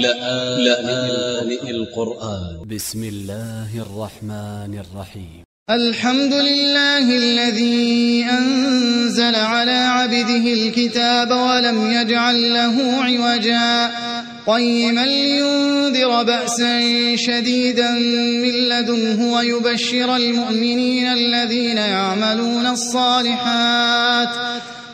لآن القرآن. ب س م الله الرحمن الرحيم. الحمد لله الذي أنزل على عبده الكتاب ولم يجعل له عوجا. قيما لينذر بأسا شديدا من لدنه ويبشر المؤمنين الذين يعملون الصالحات.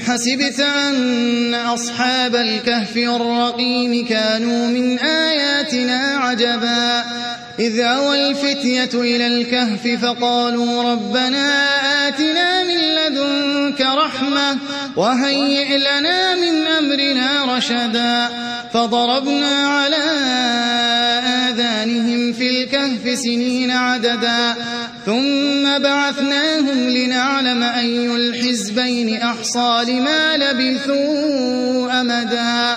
أم حسبت أن أصحاب الكهف والرقيم كانوا من آياتنا عجبا. إذ أوى الفتية إلى الكهف فقالوا ربنا آتنا من لدنك رحمة وهيئ لنا من أمرنا رشدا. فضربنا على الكهف سنين عددا. ثم بعثناهم لنعلم أي الحزبين أحصى لما لبثوا أمدا.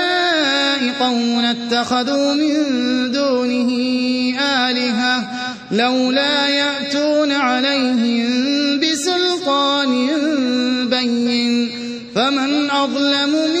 قوم اتخذوا من دونه آلهة لولا يأتون عليهم بسلطان بين. فمن أظلم ممن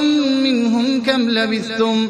لبثتم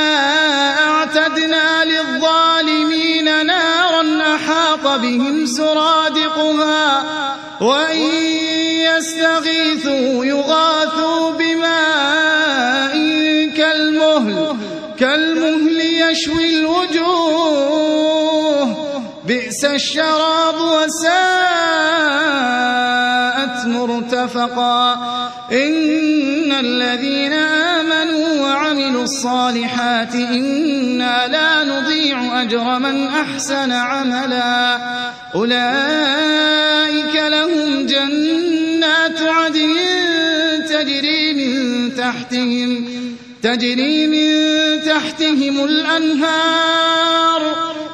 بهم سرادقها وإن يستغيثوا يغاثوا بماء كالمهل كالمهل يشوي الوجوه. بئس الشراب وساءت مرتفقا. إن الذين آمنوا وعملوا الصالحات إنا لا نضيع أجر من أحسن عملا. أولئك لهم جنات عدن تجري من تحتهم تجري من تحتهم الأنهار.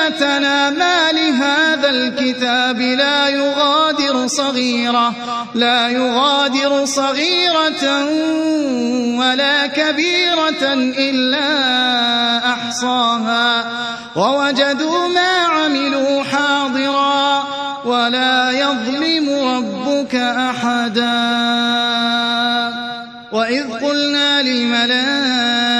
ويلتنا ما لهذا الكتاب لا يغادر صغيرة لا يغادر صغيرة ولا كبيرة إلا أحصاها. ووجدوا ما عملوا حاضرا ولا يظلم ربك أحدا. وإذ قلنا للملائكة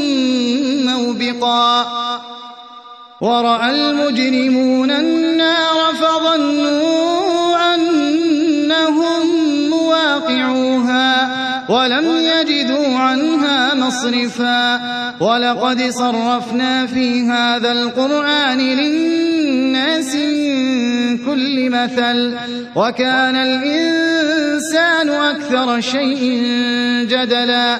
موبقا ورأى المجرمون النار فظنوا أنهم مواقعوها ولم يجدوا عنها مصرفا. ولقد صرفنا في هذا القرآن للناس كل مثل. وكان الإنسان أكثر شيء جدلا.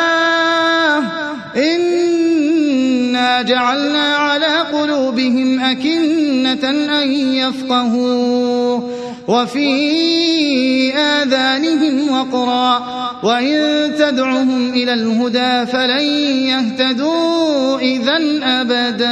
جعلنا على قلوبهم أكنة أن يفقهوا وفي آذانهم وقرا وإن تدعهم إلى الهدى فلن يهتدوا إذا أبدا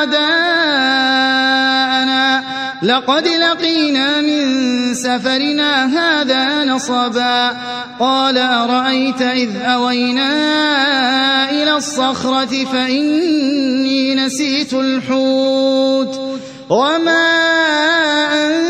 غداءنا لقد لقينا من سفرنا هذا نصبا. قال أرأيت إذ أوينا إلى الصخرة فإني نسيت الحوت. وما إلا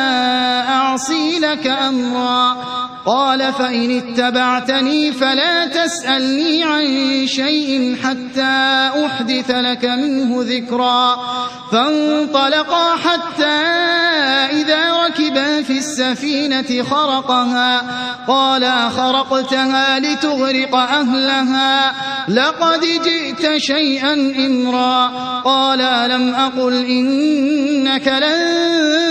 أعصي لك أمرا. قال فإن اتبعتني فلا تسألني عن شيء حتى أحدث لك منه ذكرا. فانطلقا حتى إذا ركبا في السفينة خرقها. قال أخرقتها لتغرق أهلها. لقد جئت شيئا إمرا. قال ألم أقل إنك لن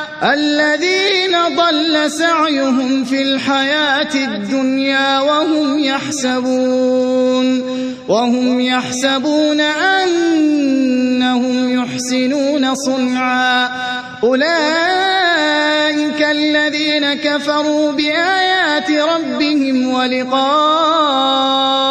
الذين ضل سعيهم في الحياة الدنيا وهم يحسبون وهم يحسبون أنهم يحسنون صنعا. أولئك الذين كفروا بآيات ربهم ولقائه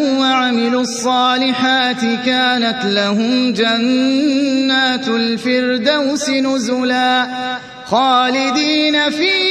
الصالحات كانت لهم جنات الفردوس نزلا خالدين فيها